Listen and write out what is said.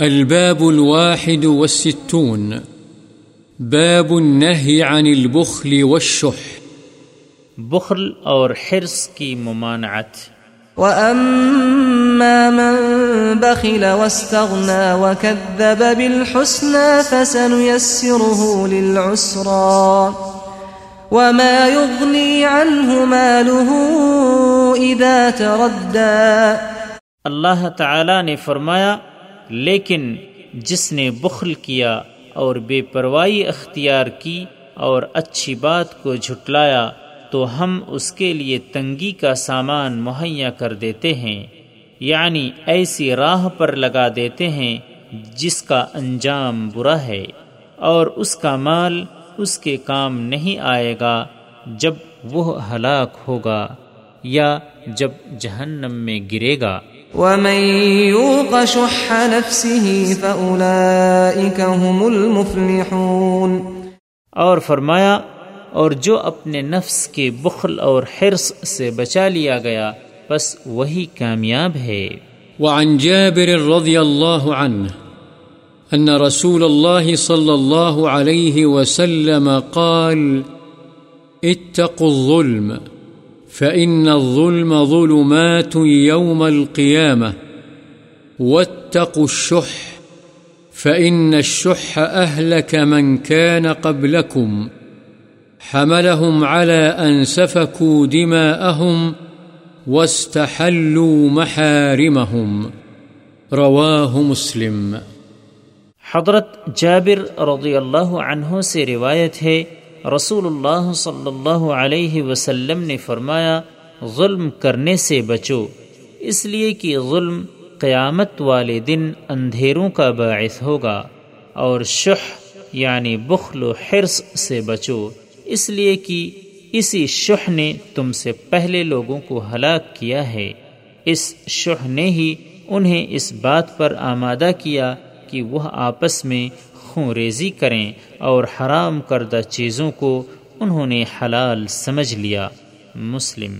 الباب الواحد والستون. باب النهي عن البخل والشح. بخل اور حرص کی ممانعت. وأما من بخل واستغنى وكذب بالحسنى فسنيسره للعسرى. وما يغني عنه ماله إذا تردى. اللہ تعالی نے فرمایا لیکن جس نے بخل کیا اور بے پروائی اختیار کی اور اچھی بات کو جھٹلایا، تو ہم اس کے لیے تنگی کا سامان مہیا کر دیتے ہیں یعنی ایسی راہ پر لگا دیتے ہیں جس کا انجام برا ہے، اور اس کا مال اس کے کام نہیں آئے گا جب وہ ہلاک ہوگا یا جب جہنم میں گرے گا۔ ومن يوق شح نفسه فأولئك هم المفلحون اور فرمایا اور جو اپنے نفس کے بخل اور حرص سے بچا لیا گیا بس وہی کامیاب ہے۔ وعن جابر رضي الله عنه أن رسول الله صلى الله عليه وسلم قال اتقوا الظلم۔ فإن الظلم ظلمات يوم القيامة واتقوا الشح فإن الشح أهلك من كان قبلكم حملهم على أن سفكوا دماءهم واستحلوا محارمهم رواه مسلم حضرت جابر رضی اللہ عنہ سے روایت ہے رسول اللہ صلی اللہ علیہ وسلم نے فرمایا، ظلم کرنے سے بچو، اس لیے کہ ظلم قیامت والے دن اندھیروں کا باعث ہوگا، اور شح یعنی بخل و حرص سے بچو، اس لیے کہ اسی شح نے تم سے پہلے لوگوں کو ہلاک کیا ہے۔ اس شح نے ہی انہیں اس بات پر آمادہ کیا کہ وہ آپس میں خون ریزی کریں اور حرام کردہ چیزوں کو انہوں نے حلال سمجھ لیا۔ مسلم